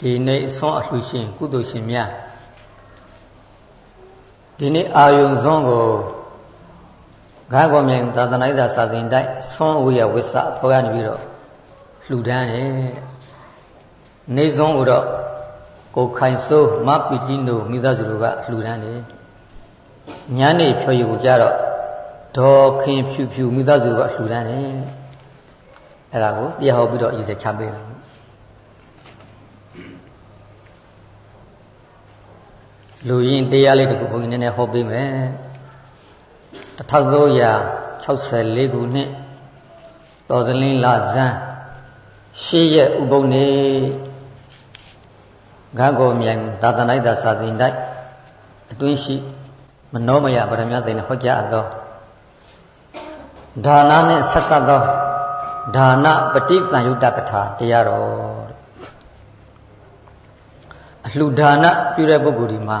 ဒီနေ့အစွမ်းအလှရှင်ကုသိုလ်ရှင်များဒီနေ့အာယုံစွန်းကိုငါးကောမြိုင်သာသနာ့သာစာသင်တိုက်ဆွမ်းဝိယဝိသဘောကနေပြီးတော့လှူဒန်းတယ်နေစွန်းကိုတော့ကိုခိုင်စိုးမပီတိနိုမိသားစုတို့ကလှူဒန်းတယ်ညနေဖြော်ရည်ကိုကြတော့ဒေါ်ခင်ဖြူဖြူမိသားစုကလှူဒန်းတယ်အဲ့ဒါကိုတရားဟောပြီးတော့ရည်စက်ချပေးတယ် လူရင်းတရားလေးတခုဘုန်းကြီးနည်းနည်းဟောပေးမယ်1364ခုနှစ်တော်သလင်းလာဇန်းရှေ့ရက်ဥပုံနေဂါကောမြိုင်သာသနာ့သာစာသင်တိုက်အတွင်းရှိမနောမယဗရမသိနေဟောကြားအပ်သောဒါနနှင့်ဆက်ဆက်သောဒါနပฏิသံယုတကထာတရားတော် အလှဒါနပြုတဲ့ပုဂ္ဂိုလ်ဒီမှာ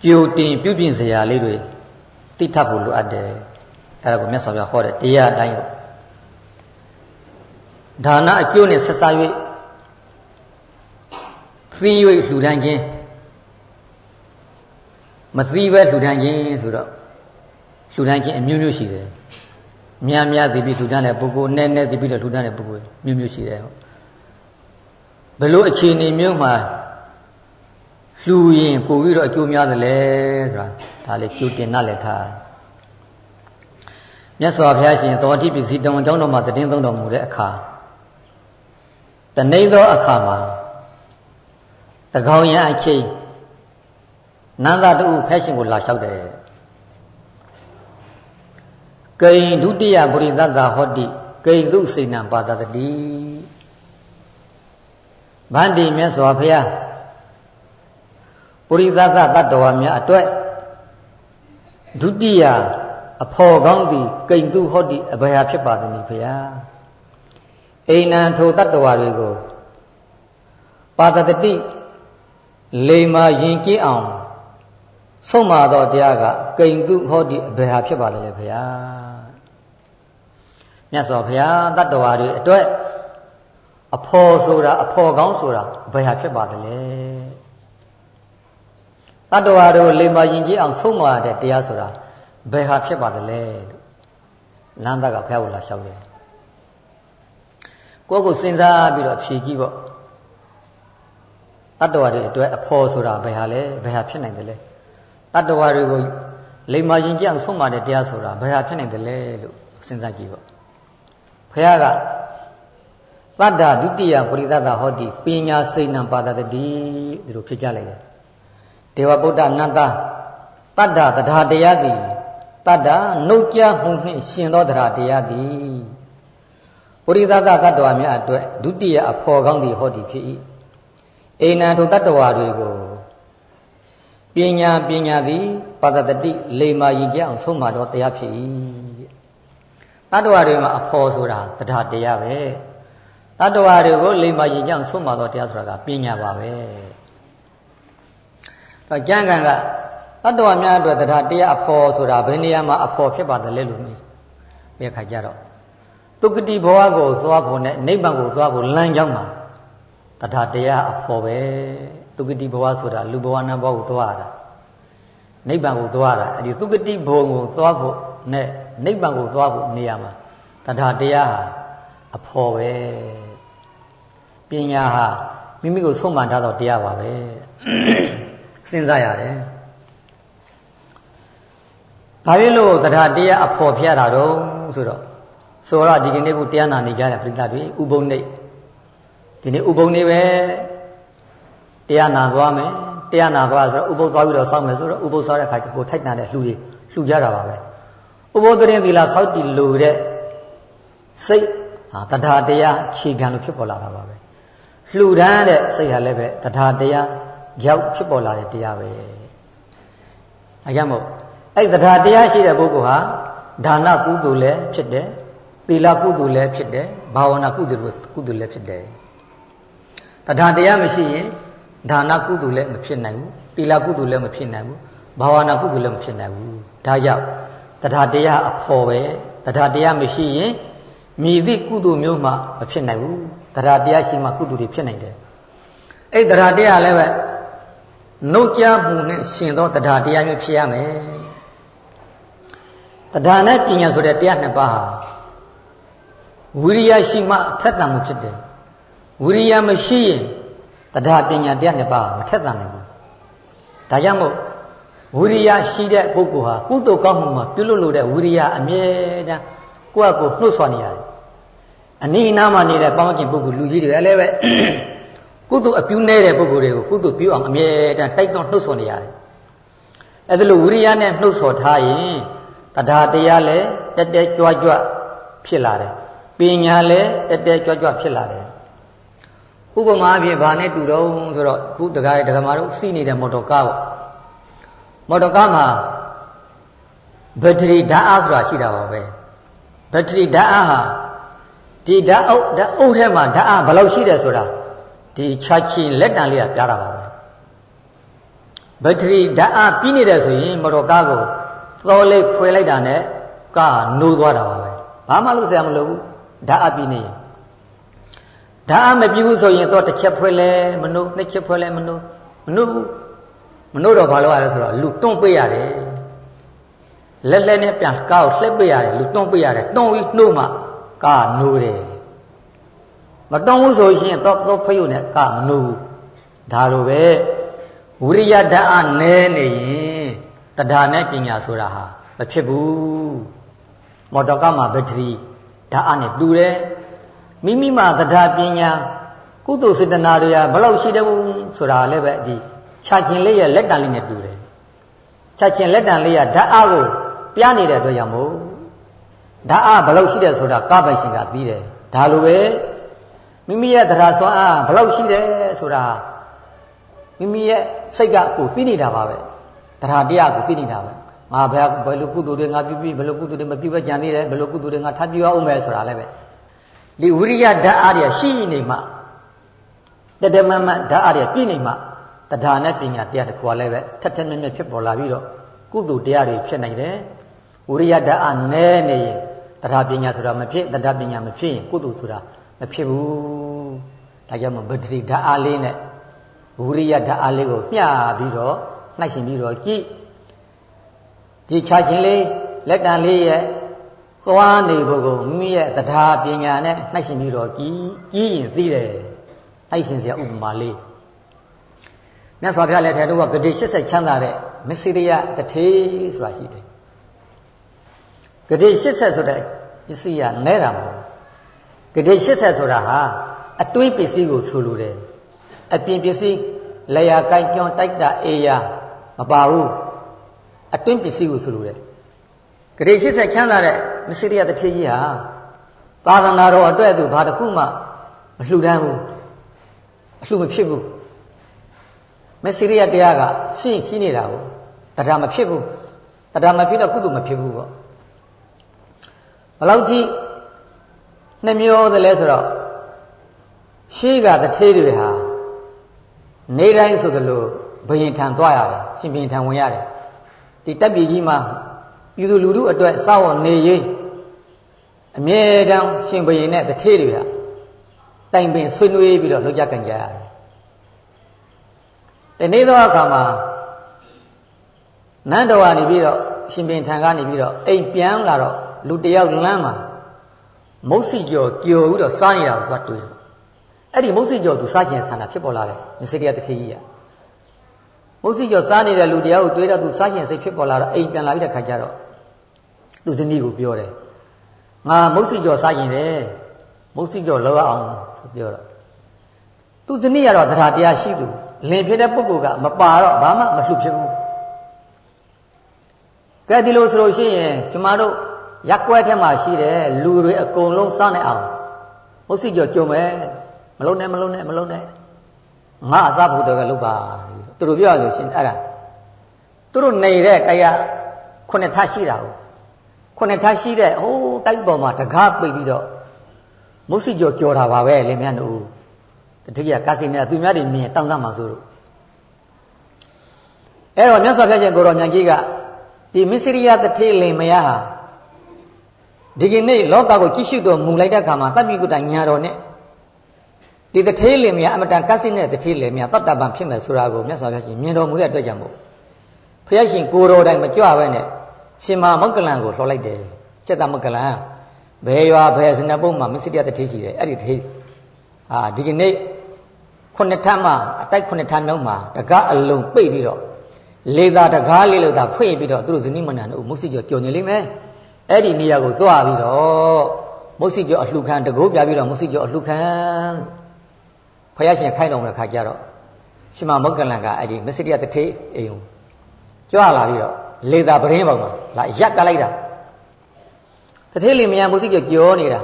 ပြိုတင်ပြုပြင်စရာလေးတွေသိထပ်ဖို့လိုအပ်တယ်အဲဒါကိုမြတ်စွာဘုရားဟောတဲ့တရားအတိုင်းဒါနအကျိုးနဲ့ဆက်စား၍သိ၍လှူဒန်းခြင်းမသိပဲလှူဒန်းခြင်းဆိုတော့လှူဒန်းခြင်းအမျိုးမျိုးရှိတယ်များများသိပြီးလှူဒန်းတဲ့ပုဂ္ဂိုလ်နဲ့နဲ့သိပြီးတော့လှူဒန်းတဲ့ပုဂ္ဂိုလ်မျိုးမျိုးရှိတယ် ဘယ်လိုအခြေအနေမျိုးမှာလှူရင်ပို့ပြီးတော့အကျိုးများတယ်လေဆိုတာဒါလေးကျိုးတင်နှက်လက်ထားမြတ်စွာဘုရားရှင်သောတိပစ္စည်းတောင်ကျောင်းတော်မှာတည်င်းသုံးတော်မူတဲ့အခါတဏိသောအခါမှာတကောင်ရအချိန်နန္ဒတူဖက်ရှင်ကိုလာလျှောက်တယ်ကိန်ဒုတိယပရိသတ္တဟောတိကိန်သူစေနံပါတတိ ဗန္တိမြတ်စွာဘုရားပုရိသသတ္တဝါများအတွက်ဒုတိယအဖော်ကောင်းသည်ကိန်တုဟောတိအဘယ်ဟာဖြစ်ပါသနည်းဖရာအိနံထိုတတ္တဝါတွေကိုပါတတိလိမ္မာယင်ကြည်အောင်ဆုံးမသောတရားကကိန်တုဟောတိအဘယ်ဟာဖြစ်ပါလဲဖရာမြတ်စွာဘုရားတတ္တဝါတွေအတွက် အဖော်ဆိုတာအဖော်ကောင်းဆိုတာဘယ်ဟာဖြစ်ပါသလဲတတ္တဝါတို့လိမ္မာယင်ကြည်အောင်ဆုံးမတဲ့တရားဆိုတာဘယ်ဟာဖြစ်ပါသလဲလို့လမ်းသားကဘုရားကိုလာလျှောက်တယ်ကိုယ့်ကိုစဉ်းစားပြီးတော့ဖြေကြည့်ပေါ့တတ္တဝါတွေအတွက်အဖော်ဆိုတာဘယ်ဟာလဲဘယ်ဟာဖြစ်နိုင်တယ်လဲတတ္တဝါတွေကိုလိမ္မာယင်ကြည်အောင်ဆုံးမတဲ့တရားဆိုတာဘယ်ဟာဖြစ်နိုင်တယ်လဲလို့စဉ်းစားကြည့်ပေါ့ဘုရားက သတ္တဒုတိယပရိသတ္တဟောတိပညာစိတ်နံပါဒတတိဒီလိုဖြစ်ကြလိုက်တယ်ဒေဝဗုဒ္ဓနန္တတတ္တတရားတရားသည်တတ္တနှုတ်ကြမှုနှင့်ရှင်သောတရားတရားသည်ပရိသတ္တတတ္တဝါများအတွက်ဒုတိယအဖော်ကောင်းသည်ဟောသည်ဖြစ်၏အိနံထိုတတ္တဝါတွေကိုပညာပညာသည်ပါဒတတိလေမာယင်ကြအောင်ဆုံးမတော်တရားဖြစ်၏တတ္တဝါတွေမှာအဖော်ဆိုတာတရားတရားပဲ တတ္တဝါတွေကိုလိမ္မာရင်ကြောင့်ဆုံးမတော်တရားဆိုတာကပညာပါပဲတော့ကျမ်းဂန်ကတတ္တဝါများအတွက်တရားတရားအဖော်ဆိုတာဘယ်နေရာမှာအဖော်ဖြစ်ပါတယ်လဲလို့မြင်ခါကြတော့တုကတိဘဝကိုသွားဖို့နဲ့နိဗ္ဗာန်ကိုသွားဖို့လမ်းကြောင်းမှာတရားတရားအဖော်ပဲတုကတိဘဝဆိုတာလူဘဝနတ်ဘဝကိုသွားတာနိဗ္ဗာန်ကိုသွားတာအဲ့ဒီတုကတိဘုံကိုသွားဖို့နဲ့နိဗ္ဗာန်ကိုသွားဖို့နေရာမှာတရားတရားဟာ အဖော်ပဲပညာဟာမိမိကိုဆုံးမထားတော့တရားပါပဲစဉ်းစားရတယ်ဘာဖြစ်လို့တရားတရားအဖော်ဖျက်တာတော့ဆိုတော့ဆိုတော့ဒီကနေ့ကိုတရားနာနေကြတဲ့ပြိဿတွေဥပုံနေဒီနေ့ဥပုံနေပဲတရားနာသွားမယ်တရားနာသွားဆိုတော့ဥပုသ်သွားပြီးတော့စောင့်မယ်ဆိုတော့ဥပုသ်စောတဲ့အခါကိုထိုက်တန်တဲ့လှူတွေလှူကြတာပါပဲဥပုသ်တရင်သီလစောက်တည်လို့တဲ့စိတ် ဟာတရားတရားခြေခံလို့ဖြစ်ပေါ်လာတာပါပဲလှူဒန်းတဲ့စိတ်ဟာလည်းပဲတရားတရားရောက်ဖြစ်ပေါ်လာတဲ့တရားပဲအကြမ်းမို့အဲ့တရားတရားရှိတဲ့ပုဂ္ဂိုလ်ဟာဒါနကုသိုလ်လည်းဖြစ်တယ်သီလကုသိုလ်လည်းဖြစ်တယ်ဘာဝနာကုသိုလ်ကုသိုလ်လည်းဖြစ်တယ်တရားတရားမရှိရင်ဒါနကုသိုလ်လည်းမဖြစ်နိုင်ဘူးသီလကုသိုလ်လည်းမဖြစ်နိုင်ဘူးဘာဝနာကုသိုလ်လည်းမဖြစ်နိုင်ဘူးဒါကြောင့်တရားတရားအဖို့ပဲတရားတရားမရှိရင် မြည်သည့်ကုသိုလ်မျိုးမှမဖြစ်နိုင်ဘူးတရားတရားရှိမှကုသိုလ်တွေဖြစ်နိုင်တယ်အဲ့တရားတရားလည်းပဲနှုတ်ကြမှုနဲ့ရှင်သောတရားတရားမျိုးဖြစ်ရမယ်တရားနဲ့ပညာဆိုတဲ့တရားနှစ်ပါးဟာဝိရိယရှိမှထက်သန်မှုဖြစ်တယ်ဝိရိယမရှိရင်တရားပညာတရားနှစ်ပါးမထက်သန်နိုင်ဘူးဒါကြောင့်မို့ဝိရိယရှိတဲ့ပုဂ္ဂိုလ်ဟာကုသိုလ်ကောင်းမှုမှာပြုလုပ်လို့တဲ့ဝိရိယအမြဲတမ်းကိုယ့်အကိုနှုတ်ဆွနေရတယ် အနိနာမှာနေတဲ့ပေါင်းကျင်ပုဂ္ဂိုလ်လူကြီးတွေလည်းပဲကုသိုလ်အပြုနေတဲ့ပုဂ္ဂိုလ်တွေကိုကုသိုလ်ပြုအောင်အမြဲတမ်းတိုက်တွန်းနှုတ်ဆွနေရတယ်အဲဒါလိုဝိရိယနဲ့နှုတ်ဆွထားရင်တရားတရားလည်းတက်တက်ကြွကြွဖြစ်လာတယ်ပညာလည်းတက်တက်ကြွကြွဖြစ်လာတယ်ဥပမာအဖြစ်ဘာနဲ့တူတော့ဆိုတော့ခုတခါတခါမတို့စီးနေတဲ့မော်တော်ကားပေါ့မော်တော်ကားမှာဘက်ထရီဓာတ်အားဆိုတာရှိတာပါပဲဘက်ထရီဓာတ်အားဟာ ဒီဓာတ်အုပ်ဓာတ်အုပ်ထဲမှာဓာတ်အားဘယ်လောက်ရှိတယ်ဆိုတာဒီချာချီလက်တံလေးကပြတာပါပဲဘက်ထရီဓာတ်အားပြီးနေတယ်ဆိုရင်မော်တော်ကားကိုသောလေးဖွေလိုက်တာနဲ့ကားနိုးသွားတာပါပဲဘာမှလုပ်စရာမလိုဘူးဓာတ်အားပြီးနေရင်ဓာတ်အားမပြီးဘူးဆိုရင်တော့တစ်ချက်ဖွေလဲမနိုးနှစ်ချက်ဖွေလဲမနိုးမနိုးဘူးမနိုးတော့ဘာလို့ရလဲဆိုတော့လူတွန့်ပေးရတယ်လက်လက်နဲ့ပြန်ကားကိုလှက်ပေးရတယ်လူတွန့်ပေးရတယ်တွန့်ပြီးနှုတ်မှ ကားနိုးတယ်မတွန့်ဘူးဆိုရင်တော့တော့ဖယုတ်နဲ့ကားမနိုးဘူးဒါလိုပဲဝိရိယဓာတ်အားနည်းနေရင်တရားနဲ့ပညာဆိုတာဟာမဖြစ်ဘူးမော်တော်ကားမှာဘက်ထရီဓာတ်အားနဲ့တူတယ်မိမိမှာတရားပညာကုသိုလ်စေတနာတွေကဘယ်လောက်ရှိတယ်ဆိုတာလည်းပဲဒီခြာချင်းလေးရဲ့လက်တံလေးနဲ့တူတယ်ခြာချင်းလက်တံလေးကဓာတ်အားကိုပြနေတဲ့အတွက်ကြောင့်မို့ ဓာတ်အားဘယ်လောက်ရှိတယ်ဆိုတာကပိုင်ရှင်ကပြီးတယ်ဒါလိုပဲမိမိရဲ့တရားစွမ်းအားဘယ်လောက်ရှိတယ်ဆိုတာမိမိရဲ့စိတ်ကကိုသိနေတာပါပဲတရားတရားကိုသိနေတာပဲငါဘယ်ဘယ်လိုကုသိုလ်တွေငါပြုပြီးဘယ်လိုကုသိုလ်တွေမပြုဘဲကြံသေးတယ်ဘယ်လိုကုသိုလ်တွေငါထပ်ပြုအောင်မယ်ဆိုတာလည်းပဲဒီဝိရိယဓာတ်အားတွေရှိနေမှတတမမဓာတ်အားတွေပြည့်နေမှတရားနဲ့ပညာတရားတစ်ခုလည်းပဲထက်ထက်မြက်မြက်ဖြစ်ပေါ်လာပြီးတော့ကုသိုလ်တရားတွေဖြစ်နိုင်တယ်ဝိရိယဓာတ်အားနည်းနေရင် တရားပညာဆိုတာမဖြစ်တရားပညာမဖြစ်ရင်ကုသိုလ်ဆိုတာမဖြစ်ဘူးဒါကြောင့်မဗတ္တိဓာတ်အားလေးနဲ့ဝိရိယဓာတ်အားလေးကိုမျှပြီးတော့နှိုက်ရှင်ပြီးတော့ကြည့်ဒီခြားခြင်းလေးလက်တံလေးရဲ့သွားနေဖို့ကိုမိမိရဲ့တရားပညာနဲ့နှိုက်ရှင်ပြီးတော့ကြည်ကြည်ရင်သိတယ်နှိုက်ရှင်စရာဥပမာလေးမြတ်စွာဘုရားလက်ထက်တော့ဂတိ80ချမ်းသာတဲ့မစ္စရိယတထေဆိုတာရှိတယ် ဂတိ80ဆိုတဲ့ပစ္စည်းကနဲတာမဟုတ်ဂတိ80ဆိုတာဟာအတွင်းပစ္စည်းကိုဆိုလိုတယ်အပြင်ပစ္စည်းလျာကိုင်ကျွန်းတိုက်တာအေးရမပါဘူးအတွင်းပစ္စည်းကိုဆိုလိုတယ်ဂရေ80ချမ်းသာတဲ့မစ္စရိယတထေကြီးဟာသာသနာတော်အတွက်သူဘာတစ်ခုမှမလှူဒန်းဘူးအလှူမဖြစ်ဘူးမစ္စရိယတရားကရှင်းရှိနေတာကိုတရားမဖြစ်ဘူးတရားမဖြစ်တော့ကုသိုလ်မဖြစ်ဘူးပေါ့ ဘလောက်ကြီးနှမျောတယ်လဲဆိုတော့ရှေးကတထေးတွေဟာနေတိုင်းဆိုသလိုဘယင်ထံသွားရတယ်ရှင်ဘယင်ထံဝင်ရတယ်ဒီတက်ပြည်ကြီးမှာပြည်သူလူထုအတွက်စောင့်နေရေးအမြဲတမ်းရှင်ဘယင်နဲ့တထေးတွေဟာတိုင်ပင်ဆွေးနွေးပြီးတော့လောက်ကြကြကြရတယ်ဒီနေ့သောအခါမှာနန်းတော်ကနေပြီးတော့ရှင်ဘင်ထံကနေပြီးတော့အိမ်ပြန်လာတော့ လူတယောက်လမ်းမှာမုတ်စီကျော်ကြော်ပြီးတော့စားနေတာကိုသူကတွေ့တယ်အဲ့ဒီမုတ်စီကျော်သူစားခြင်းဆန္ဒဖြစ်ပေါ်လာတယ်မစ္စရိယတထေကြီးကမုတ်စီကျော်စားနေတဲ့လူတယောက်ကိုတွေ့တော့သူစားခြင်းစိတ်ဖြစ်ပေါ်လာတော့အိမ်ပြန်လာပြီးတဲ့ခါကျတော့သူဇနီးကိုပြောတယ်ငါမုတ်စီကျော်စားခြင်းတယ်မုတ်စီကျော်လောအောင်ဆိုပြောတော့သူဇနီးကတော့တရားတရားရှိသူလင်ဖြစ်တဲ့ပုဂ္ဂိုလ်ကမပါတော့ဘာမှမလှဖြစ်ဘူးကဲဒီလိုဆိုလို့ရှိရင်ကျမတို့ ရက်ကွက်ထဲမှာရှိတဲ့လူတွေအကုန်လုံးစောင့်နေအောင်မုတ်စီကျော်ကြုံမယ်မလုံးနဲ့မလုံးနဲ့မလုံးနဲ့ငါအစဖို့တော့လုပ်ပါသူတို့ပြောရလို့ရှင်အဲ့ဒါသူတို့နေတဲ့တရားခုနှစ်ထပ်ရှိတာကိုခုနှစ်ထပ်ရှိတဲ့ဟိုးတိုက်ပေါ်မှာတကားပိတ်ပြီးတော့မုတ်စီကျော်ကြော်တာပါပဲလင်မြတ်တို့တတိယကာစီနေတာသူများတွေမြင်တောင်းတမှာဆိုလို့အဲ့တော့မြတ်စွာဘုရားရှင်ကိုရောမြတ်ကြီးကဒီမစ္စရိယတထေလင်မယားဟာ ဒီကနေ့လောကကိုကြည့်ရှုတော်မူလိုက်တဲ့အခါမှာတပ်ပိကုတ္တညာတော်နဲ့ဒီတထေးလင်မြတ်အမတန်ကတ်စစ်တဲ့တထေးလင်မြတ်တတ္တပံဖြစ်မယ်ဆိုတာကိုမြတ်စွာဘုရားရှင်မြင်တော်မူတဲ့အတွက်ကြောင့်မို့ဘုရားရှင်ကိုတော်တိုင်မကြွပဲနဲ့ရှင်မမုတ်ကလန်ကိုလှော်လိုက်တယ်ကျက်တမုတ်ကလန်ဘယ်ရွာဘယ်စနပုတ်မှာမစ္စရိယတထေးရှိတယ်အဲ့ဒီတထေးအာဒီကနေ့ခုနှစ်ထပ်မှအတိုက်ခုနှစ်ထပ်မြောက်မှာတကားအလုံးပိတ်ပြီးတော့လေသာတကားလေးလို့သာဖွင့်ပြီးတော့သူတို့ဇနိမဏန်တို့မုတ်စိကျော်ကြော်နေလိမ့်မယ် အဲ့ဒီနေရာကိုသွားပြီးတော့မုတ်စိကျော်အလှခံတကိုးပြပြီးတော့မုတ်စိကျော်အလှခံဖယားရှင်ခိုင်းတော်မူတဲ့ခါကျတော့ရှင်မမုတ်ကလန်ကအဲ့ဒီမစ္စရိယတထေးအိမ်ကိုကြွလာပြီးတော့လေသာပရင်းပေါက်မှာလာရက်ကလိုက်တာတထေးလင်မယားမုတ်စိကျော်ကြောနေတာ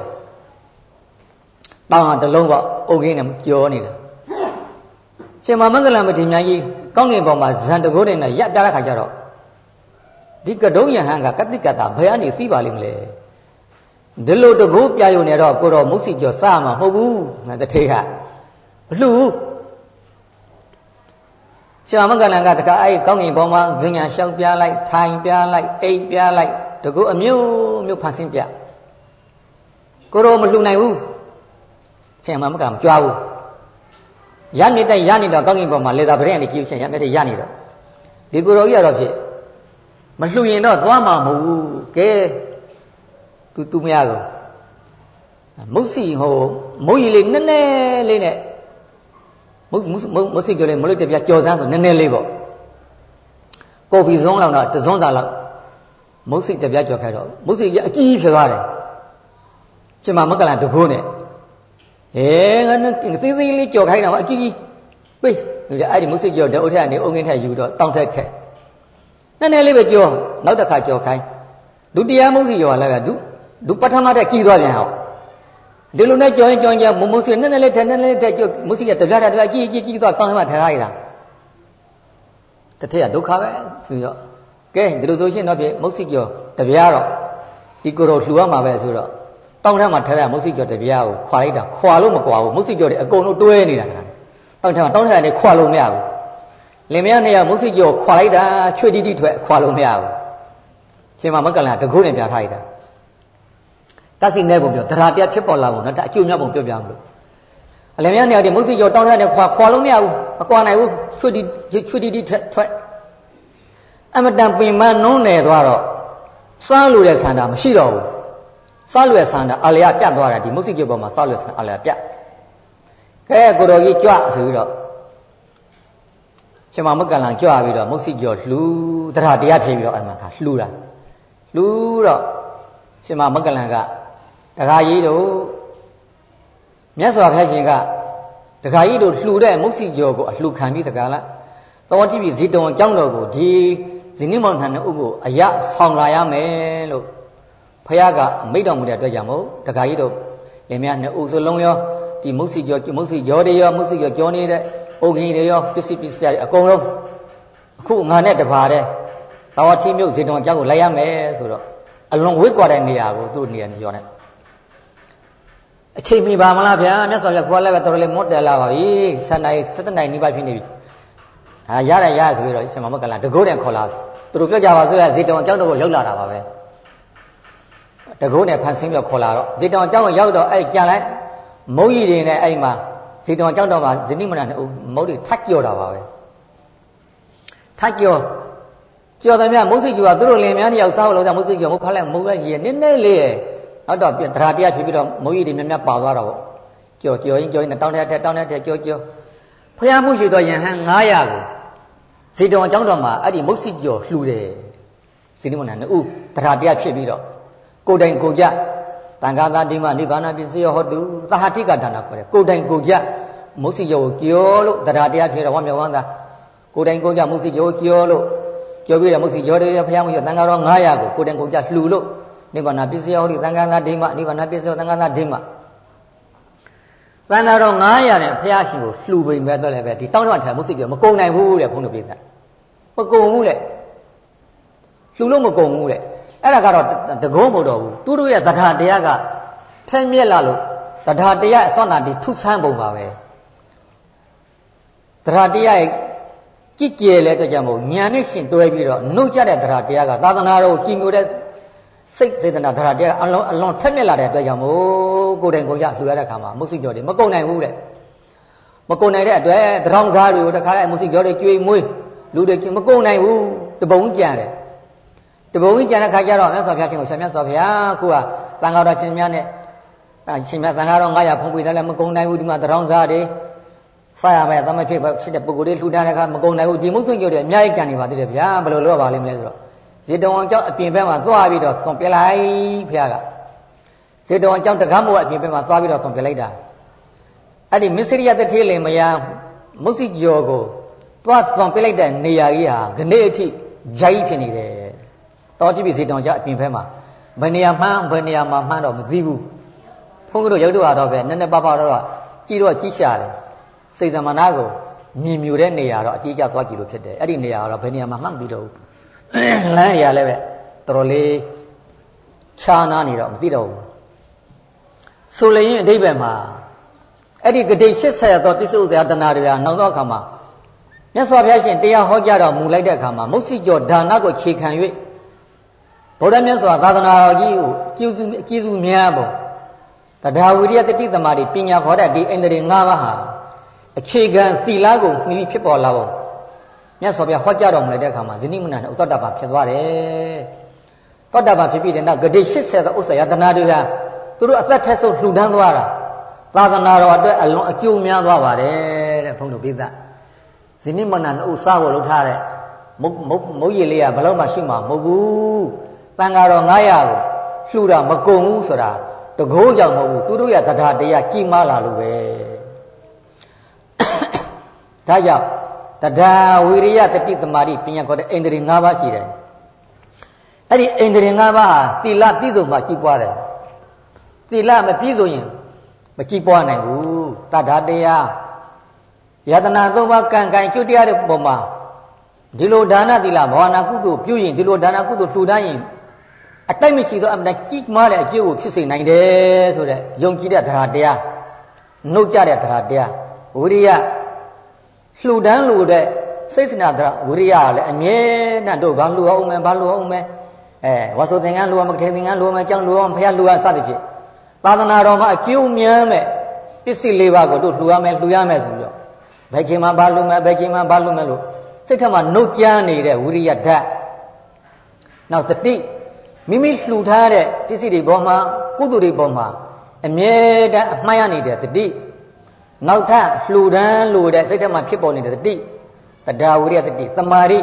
တောင်းဟာတလုံးပေါ့အုတ်ကင်းနဲ့ကြောနေတာရှင်မမင်္ဂလမထေရမြတ်ကြီးကောင်းကင်ပေါ်မှာဇန်တကိုးနဲ့ရပ်ပြတဲ့ခါကျတော့ ဒီကတုံးယဟန်ကကတိကတာဘယ်ကနေသိပါလိမ့်မလဲဒီလိုတကိုးပြရုံနဲ့တော့ကိုတော်မုတ်စီကျော်စမှာမဟုတ်ဘူးငါတထေးကမလှဘူးရှင်မင်္ဂလန်ကတခါအဲ့ကောင်းကင်ပေါ်မှာဇင်ညာလျှောက်ပြလိုက်ထိုင်ပြလိုက်အိတ်ပြလိုက်တကူအမျိုးမျိုးဖန်ဆင်းပြကိုတော်မလှနိုင်ဘူးရှင်မင်္ဂလန်မကြွားဘူးရမြစ်တဲ့ရနေတော့ကောင်းကင်ဘုံမှာလေသာပရင်ကနေကြည့်ချင်းရမြစ်တဲ့ရနေတော့ဒီကိုတော်ကြီးကတော့ဖြစ် မလှူရင်တော့သွားမှာမဟုတ်ဘူးကဲသူသူမရကုန်မုတ်စီဟိုမုတ်ရီလေးနည်းနည်းလေးနဲ့မုတ်မုတ်မုတ်စီကြလေးမလို့တပြကြော်စမ်းဆိုနည်းနည်းလေးပေါ့ကော်ဖီစုံးလောက်တော့တစုံးစာလောက်မုတ်စီတပြကြော်ခိုင်းတော့မုတ်စီကြီးအကြီးဖြစ်သွားတယ်ရှင်မမကလန်တကိုးနဲ့ဟဲငါနဲ့သေးသေးလေးကြော်ခိုင်းတာအကြီးကြီးပေးအဲ့ဒီမုစိကြော်တဲ့အုတ်ထက်ကနေအုံငင်းထက်ယူတော့တောင်းထက်ထက် နည်းနည်းလေးပဲကြော်နောက်တစ်ခါကြော်ခိုင်းဒုတိယမုစိကြော်လာကဒုဒုပထမတဲ့ကြီးသွားပြန်ဟောဒီလိုနဲ့ကြော်ရင်ကြော်ရင်မမုစိနည်းနည်းလေးထက်နည်းနည်းလေးထက်ကြော်မုစိကတပြားတပြားကြီးကြီးကြီးသွားကောင်းမှထက်ခိုင်းတာတစ်ထက်ကဒုက္ခပဲဆိုတော့ကဲဒီလိုဆိုရှင်တော့ပြမုစိကြော်တပြားတော့ဒီကိုယ်တော်လှူရမှာပဲဆိုတော့တောင်းထမှာထဲရမုတ်စိကျော်တပြားကိုခွာလိုက်တာခွာလို့မကွာဘူးမုတ်စိကျော်တွေအကုန်လုံးတွဲနေတာတောင်းထမှာတောင်းထကနေခွာလို့မရဘူး လင်မယားနှစ်ယောက်မုတ်စိကျော်ခွာလိုက်တာချွေတီတီထွက်ခွာလို့မရဘူးရှင်မမကလန်တကုနဲ့ပြထားလိုက်တာတသိနေပုံပြောတရားပြဖြစ်ပေါ်လာပုံနော်ဒါအကျိုးများပုံပြောပြမလို့အလင်မယားနှစ်ယောက်ဒီမုတ်စိကျော်တောင်းထကနေခွာခွာလို့မရဘူးမကွာနိုင်ဘူးချွေတီချွေတီတီထွက်ထွက်အမတန်ပင်မနုံးနေသွားတော့စားလို့တဲ့ဆန္ဒမရှိတော့ဘူးစားလွယ်ဆန္ဒအလျာပြတ်သွားတာဒီမုစိကျုပ်ပေါ်မှာစားလွယ်ဆန္ဒအလျာပြတ်ခဲကိုတော်ကြီးကြွဆိုပြီးတော့ ရှင်မမကလန်ကြွပြီးတော့မုစိကျော်လှူတရားတရားဖြေပြီးတော့အဲ့မှာခါလှူတာလှူတော့ရှင်မမကလန်ကတခါကြီးတို့မြတ်စွာဘုရားရှင်ကတခါကြီးတို့လှူတဲ့မုစိကျော်ကိုအလှူခံပြီးတခါလားတော်ကြည့်ပြီးဇီတုံအကြောင်းတော်ကိုဒီဇင်းမောင်ထန်တဲ့ဥပ္ပအယဆောင်လာရမယ်လို့ဖះကမိတ်တော်မူတဲ့အတွက်ကြောင့်မို့တခါကြီးတို့လင်မယားနှစ်ဦးစလုံးရောဒီမုတ်စီကျော်မုတ်စီကျော်တွေရောမုတ်စီကျော်ကျော်နေတဲ့ အုတ်ကြီးတွေရောပစ္စည်းပစ္စည်းတွေအကုန်လုံးအခုငါနဲ့တပါတဲ့သာဝတိမြို့ဇေတုံအကြောင်းကိုလိုက်ရမယ်ဆိုတော့အလွန်ဝိကွာတဲ့နေရာကိုသူ့နေရာပြောတယ်အချိန်မီပါမလားဗျာမြတ်စွာဘုရားကိုယ်လည်းပဲတော်တော်လေးမွတ်တယ်လာပါပြီ7နိုင်7နိုင်နီးပါးဖြစ်နေပြီဟာရရရဆိုပြီးတော့ရှင်မမကလာတကိုးတန်ခေါ်လာသူတို့ပြောကြပါဆိုရဇေတုံအကြောင်းတော့ရောက်လာတာပါပဲတကုန်းနဲ့ဖန်ဆင်းပြီးခေါ်လာတော့ဇေတဝန်ကျောင်းကိုရောက်တော့အဲ့ကြံလိုက်မုတ်ကြီးတွေနဲ့အဲ့မှာ ဇေတဝန်ကျောင်းတော့မှာဇနိမနာနဲ့မုတ်တွေထက်ကြော်တာပါပဲထက်ကြော်ကြော်တယ်မြမုတ်စိကျော်ကသူတို့လင်များနှစ်ယောက်စားလို့ကြမုတ်စိကျော်မုတ်ခါလိုက်မုတ်ကကြီးနည်းနည်းလေးရဲ့နောက်တော့တရားတရားဖြစ်ပြီးတော့မုတ်ကြီးတွေများများပါသွားတော့ကြော်ကြော်ရင်ကြော်ရင်တောင်းတဲ့ထက်တောင်းတဲ့ထက်ကြော်ကြော်ဖျားမှုရှိသောယဟန်900ကိုဇေတဝန်ကျောင်းတော်မှာအဲ့ဒီမုတ်စိကျော်လှူတယ်ဇနိမနာနှစ်ဦးတရားတရားဖြစ်ပြီးတော့ကိုတိုင်ကိုကြ တန်ခါသာတိမနိဗ္ဗာန်ပစ္စည်းဟောတုသဟတိကဒါနာခေါ်တယ်ကိုတိုင်ကိုကြမုတ်စီယောကိုကြောလို့တရားတရားဖြစ်တော့ဝမ်းမြောက်ဝမ်းသာကိုတိုင်ကိုကြမုတ်စီယောကိုကြောလို့ကြောပြီးတော့မုတ်စီယောတွေဖျားမှုရတန်ခါတော်900ကိုကိုတိုင်ကိုကြလှူလို့နိဗ္ဗာန်ပစ္စည်းဟောတုတန်ခါသာတိမနိဗ္ဗာန်ပစ္စည်းတန်ခါသာတိမတန်ခါတော်900နဲ့ဖျားရှင်ကိုလှူပိန်မဲ့တော့လည်းပဲဒီတောင်းတထိုင်မုတ်စီယောမကုံနိုင်ဘူးတဲ့ဘုန်းတော်ပြတာမကုံဘူးလေလှူလို့မကုံဘူးလေ အဲ့ဒါကတော့တကုံးမဟုတ်တော့ဘူးသူတို့ရဲ့သဒ္ဓတရားကထဲမြက်လာလို့သဒ္ဓတရားအစွမ်းတန်ဒီထုဆန်းပုံပါပဲသဒ္ဓတရားရဲ့ကြည်ကြဲလဲတော့ကြမို့ညာနဲ့ရှင်တွဲပြီးတော့နှုတ်ကြတဲ့သဒ္ဓတရားကသာသနာတော်ကြည်ညိုတဲ့စိတ်စေတနာသဒ္ဓတရားအလွန်အလွန်ထက်မြက်လာတဲ့အတွက်ကြောင့်မို့ကိုယ်တိုင်ကိုယ်ရလှူရတဲ့ခါမှာမုတ်စိကြော်တွေမကုန်နိုင်ဘူးတဲ့မကုန်နိုင်တဲ့အတွက်တရောင်းစားတွေကိုတခါလဲမုစီကြောတွေကြွေမွေးလူတွေမကုန်နိုင်ဘူးတပုံကြံတယ် တပုံကြံတဲ့ခါကျတော့မြတ်စွာဘုရားရှင်ကိုရှင်မြတ်စွာဘုရားကိုကတန်ခါတော်ရှင်မြတ်နဲ့ရှင်မြတ်တန်ခါတော်900ဖုံးပေးတယ်လည်းမကုန်နိုင်ဘူးဒီမှာတရောင်းစားတွေဖာရမယ်သမဖြစ်ဖြစ်တဲ့ပုဂ္ဂိုလ်တွေလှူဒါန်းတဲ့အခါမကုန်နိုင်ဘူးဒီမုတ်ဆွင့်ကြတွေအများကြီးကြံနေပါသေးတယ်ဗျာဘယ်လိုလုပ်ပါလိမ့်မလဲဆိုတော့ဇေတဝန်ကျောင်းအပြင်ဘက်မှာသွားပြီးတော့သွန်ပြလိုက်ဖះကဇေတဝန်ကျောင်းတကားမို့အပြင်ဘက်မှာသွားပြီးတော့သွန်ပြလိုက်တာအဲ့ဒီမစ္စရိယတထေးလင်မယားမုတ်စီကျော်ကိုသွားသွန်ပြလိုက်တဲ့နေရာကြီးဟာခနေ့အထိဂျာကြီးဖြစ်နေတယ် တော်ကြည့်ပြီဇေတဝန်ကျောင်းအပြင်ဘက်မှာဘယ်နေရာမှန်းဘယ်နေရာမှာမှန်းတော့မသိဘူးဘုန်းကြီးတို့ရုပ်တော်တော့ပဲနည်းနည်းပါးပါးတော့ကြည့်တော့ကြည့်ရှာတယ်စိတ်သမဏကိုမြင်မြူတဲ့နေရာတော့အတိအကျသွားကြည့်လို့ဖြစ်တယ်အဲ့ဒီနေရာကတော့ဘယ်နေရာမှာမှတ်ပြီးတော့လမ်းတွေကလည်းပဲတော်တော်လေးခြားနာနေတော့မသိတော့ဘူးဆိုလျင်အတိဘယ်မှာအဲ့ဒီဂတိ80သောပြစ္ဆုတ်ဇာတနာတွေဟာနောက်တော့အခါမှာမြတ်စွာဘုရားရှင်တရားဟောကြားတော်မူလိုက်တဲ့အခါမှာမုတ်စီကျော်ဒါနကိုခြေခံ၍ ဗုဒ္ဓမြတ်စွာသာသနာတော်ကြီးကိုအကျိုးစုအကျိုးစုများပုံတရားဝိရိယတတိသမารိပညာခေါ်တဲ့ဒီအိန္ဒြေ၅ပါးဟာအခြေခံသီလကိုမှီပြီးဖြစ်ပေါ်လာပုံမြတ်စွာဘုရားဟောကြားတော်မူတဲ့အခါမှာဇနိမနနဲ့ဥတ္တပဖြစ်သွားတယ်။သောတပဖြစ်ပြီးတဲ့နောက်ဂတိ80သောဥစ္စာယတနာတွေဟာသူတို့အသက်ထက်ဆုံးလှူဒန်းသွားတာသာသနာတော်အတွက်အလွန်အကျိုးများသွားပါတယ်တဲ့ဘုန်းတော်ပိသဇနိမနနဲ့ဥစားကိုလှုပ်ထားတဲ့မုတ်မုတ်မုတ်ရည်လေးကဘယ်တော့မှရှိမှာမဟုတ်ဘူး။ တန်ဃာတော်900ကိုလှူတာမကုန်ဘူးဆိုတာတကိုးကြောင့်မဟုတ်ဘူးသူတို့ရဲ့တရားတရားကြီးမားလာလို့ပဲ။ဒါကြောင့်တရားဝိရိယတတိသမารိပညာခေါ်တဲ့အိန္ဒြေ၅ပါးရှိတယ်အဲ့ဒီအိန္ဒြေ၅ပါးဟာသီလပြည့်စုံမှကြီးပွားတယ်သီလမပြည့်စုံရင်မကြီးပွားနိုင်ဘူးတတ္ထာတရားယတနာသုံးပါးကံကံကျွတ်တရားတဲ့ပုံမှာဒီလိုဒါနသီလဘာဝနာကုသိုလ်ပြုရင်ဒီလိုဒါနကုသိုလ်ထူတန်းရင် အတိုက်မရှိသောအမှန်ကြီးမားတဲ့အကျိုးကိုဖြစ်စေနိုင်တယ်ဆိုတဲ့ယုံကြည်တဲ့တရားတရားနှုတ်ကြတဲ့တရားတရားဝိရိယလှူဒန်းလို့တဲ့စိတ်စနာဒရဝိရိယကလည်းအမြဲတမ်းတို့ဘာလှူအောင်မယ်ဘာလှူအောင်မယ်အဲဝါဆိုသင်္ကန်းလှူအောင်မခေသင်္ကန်းလှူအောင်ကြောင်းလှူအောင်ဖះလှူရစသဖြင့်သာသနာတော်မှာအကျိုးမြမ်းမဲ့ပစ္စည်းလေးပါးကိုတို့လှူရမယ်လှူရမယ်ဆိုပြီးတော့ဘယ်ချိန်မှဘာလှူမယ်ဘယ်ချိန်မှဘာလှူမယ်လို့စိတ်ထက်မှာနှုတ်ကြမ်းနေတဲ့ဝိရိယဓာတ်နောက်တတိ မိမိလှူထားတဲ့ပစ္စည်းတွေပေါ်မှာကုသိုလ်တွေပေါ်မှာအမြဲတမ်းအမှတ်ရနေတဲ့တတိနောက်ထပ်လှူဒန်းလို့တဲ့စိတ်ထဲမှာဖြစ်ပေါ်နေတဲ့တတိတရားဝိရိယတတိတမာရိ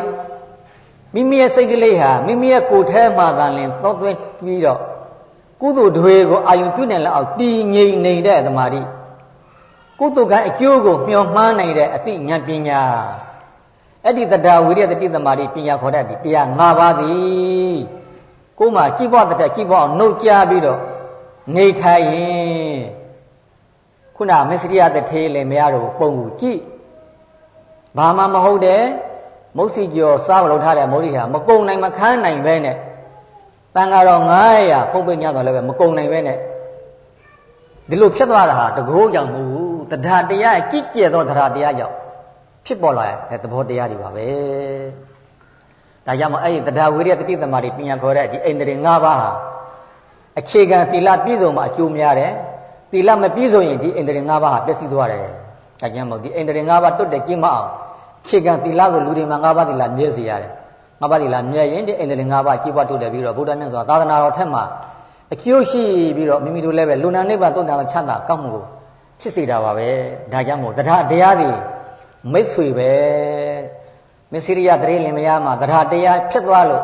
မိမိရဲ့စိတ်ကလေးဟာမိမိရဲ့ကိုယ်ထဲမှာသာလင်သောသွင်းပြီးတော့ကုသိုလ်တွေကိုအာယုံပြုနိုင်လောက်အောင်တည်ငြိမ်နေတဲ့တမာရိကုသိုလ်ကအကျိုးကိုမျှော်မှန်းနိုင်တဲ့အသိဉာဏ်ပညာအဲ့ဒီတရားဝိရိယတတိတမာရိပညာခေါ်တဲ့ဒီတရား၅ပါးသည် ကိုယ်မှာကြည်ပွားတဲ့ကြည်ပွားအောင်နှုတ်ကြပြီးတော့နေထိုင်ရင်ခုနမစ္စရိယတထေးလည်းမရတော့ပုံကိုကြည့်ဘာမှမဟုတ်တဲ့မုတ်စီကျော်စားမလုပ်ထားတဲ့မိုးရီဟာမကုံနိုင်မခန်းနိုင်ပဲနဲ့တန်ဃာတော်900ပုံပိညတော့လည်းပဲမကုံနိုင်ပဲနဲ့ဒီလိုဖြစ်သွားတာဟာတကိုးကြောင့်မဟုတ်ဘူးတရားတရားကြည်ကျဲသောတရားတရားကြောင့်ဖြစ်ပေါ်လာတဲ့သဘောတရားတွေပါပဲ ဒါကြောင့်မအဲ့ဒီတရားဝိရိယတတိသမารီပညာခေါ်တဲ့ဒီအိန္ဒြေ၅ပါးဟာအခြေခံသီလပြည့်စုံမှအကျိုးများတယ်သီလမပြည့်စုံရင်ဒီအိန္ဒြေ၅ပါးဟာပျက်စီးသွားတယ်။ဒါကြောင့်မို့ဒီအိန္ဒြေ၅ပါးတွတ်တဲ့ကျင့်မအောင်ခြေကံသီလကိုလူတွေမှာ၅ပါးသီလမြဲစေရတယ်။၅ပါးသီလမြဲရင်ဒီအိန္ဒြေ၅ပါးကြည်ပွားတွတ်တယ်ပြီးတော့ဗုဒ္ဓမြတ်စွာသာသနာတော်ထက်မှာအကျိုးရှိပြီးတော့မိမိတို့လည်းပဲလူနာနိဗ္ဗာန်တုတ်တန်ချမ်းသာကောင်းမှုကိုဖြစ်စေတာပါပဲ။ဒါကြောင့်မို့တရားတရားတွေမိတ်ဆွေပဲ မစ္စရိယတရေလင်မယားမှာတရားတရားဖြစ်သွားလို့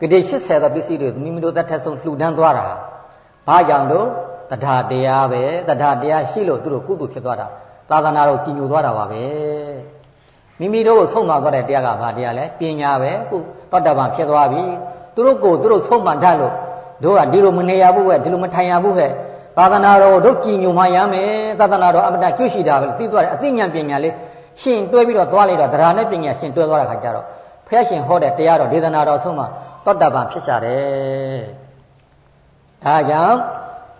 ဂတိ80သောပစ္စည်းတွေမိမိတို့သက်ထက်ဆုံးလှူဒန်းသွားတာ။ဘာကြောင့်တော့တထာတရားပဲတထာတရားရှိလို့သူတို့ကုသိုလ်ဖြစ်သွားတာသာသနာတော်ကြည်ညိုသွားတာပါပဲမိမိတို့ကိုဆုံးမသွားတဲ့တရားကဘာတရားလဲပညာပဲခုတောတပံဖြစ်သွားပြီသူတို့ကိုသူတို့ဆုံးမတတ်လို့တို့ကဒီလိုမနေရဘူးဟဲ့ဒီလိုမထိုင်ရဘူးဟဲ့သာသနာတော်တို့ကြည်ညိုမှရမယ်သာသနာတော်အမတန်ကျွရှိတာပဲသိသွားတယ်အသိဉာဏ်ပညာလေး ရှင်တွဲပြီးတော့သွားလိုက်တော့တရားနဲ့ပညာရှင်တွဲသွားတဲ့ခါကျတော့ဖះရှင်ဟောတဲ့တရားတော်ဒေသနာတော်ဆုံးမတောတပံဖြစ်ကြတယ်ဒါကြောင့်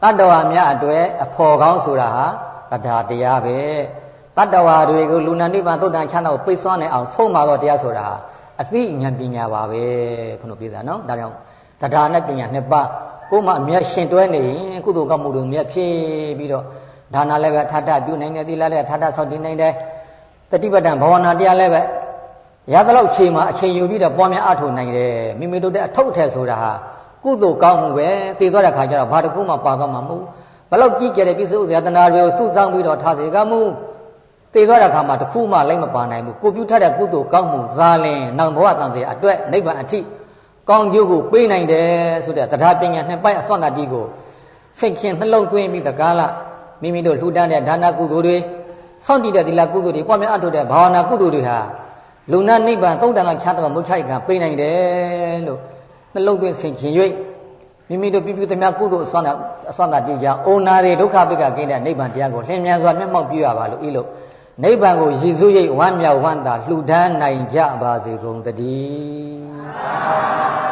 တတ္တဝါများအတွေ့အဖော်ကောင်းဆိုတာဟာတရားတရားပဲတတ္တဝါတွေကိုလူနာနိဗ္ဗာန်သုတ်တန်ချမ်းသာကိုပိတ်စွမ်းနိုင်အောင်ဆုံးမတော့တရားဆိုတာဟာအသိဉာဏ်ပညာပါပဲခုနပြောတာနော်ဒါကြောင့်တရားနဲ့ပညာနှစ်ပါးကိုမှအမျက်ရှင်တွဲနေရင်ကုသိုလ်ကောင်းမှုတွေမြတ်ဖြစ်ပြီးတော့ဒါနလည်းပဲထထပြုနိုင်တယ်သီလလည်းထထဆောက်တည်နိုင်တယ် တတိပဋ္ဌာန်ဘာဝနာတရားလည်းပဲရသလောက်ချိန်မှာအချိန်ယူပြီးတော့ပွားများအထောက်နိုင်တယ်မိမိတို့တဲ့အထောက်အထည်ဆိုတာဟာကုသိုလ်ကောင်းမှုပဲတည်သွားတဲ့ခါကျတော့ဘာတစ်ခုမှပါသွားမှာမဟုတ်ဘလောက်ကြည့်ကြတဲ့ပြစ္ဆုတ်ဇယတနာတွေကိုစုဆောင်းပြီးတော့ထားစေကမှုတည်သွားတဲ့ခါမှာတစ်ခုမှလိုက်မပါနိုင်ဘူးကိုပြုထတဲ့ကုသိုလ်ကောင်းမှုသာလင်နောင်ဘဝတန်တဲ့အတွက်နိဗ္ဗာန်အထိကောင်းကျိုးကိုပေးနိုင်တယ်ဆိုတဲ့တရားပညာနှစ်ပိုင်းအစွမ်းတတိကိုစိတ်ခင်နှလုံးသွင်းပြီးတကားလားမိမိတို့လှူဒန်းတဲ့ဒါနကုသိုလ်တွေ စောင့်တည်တဲ့သီလကုသိုလ်တွေပွားများအထောက်တဲ့ဘာဝနာကုသိုလ်တွေဟာလူနာနိဗ္ဗာန်သုံးတန်ကချမ်းသာမုတ်ချိုက်ကပေးနိုင်တယ်လို့နှလုံးသွင်းဆင်ခြင်၍မိမိတို့ပြပြသမျှကုသိုလ်အစွမ်းအစွမ်းတတိကြောင့်အိုနာတွေဒုက္ခပိကကိန်းတဲ့နိဗ္ဗာန်တရားကိုလင်းမြန်စွာမျက်မှောက်ပြုရပါလို့ဤလို့နိဗ္ဗာန်ကိုရည်စူးရိပ်ဝမ်းမြောက်ဝမ်းသာလှူဒန်းနိုင်ကြပါစေကုန်တည်း